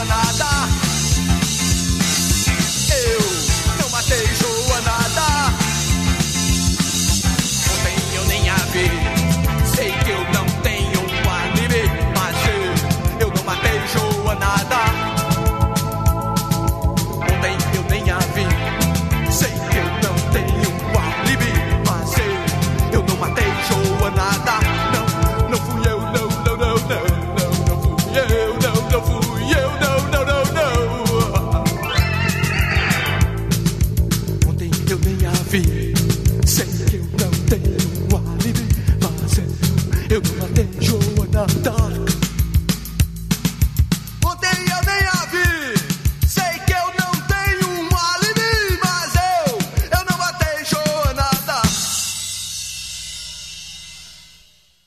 another eu nem a vi.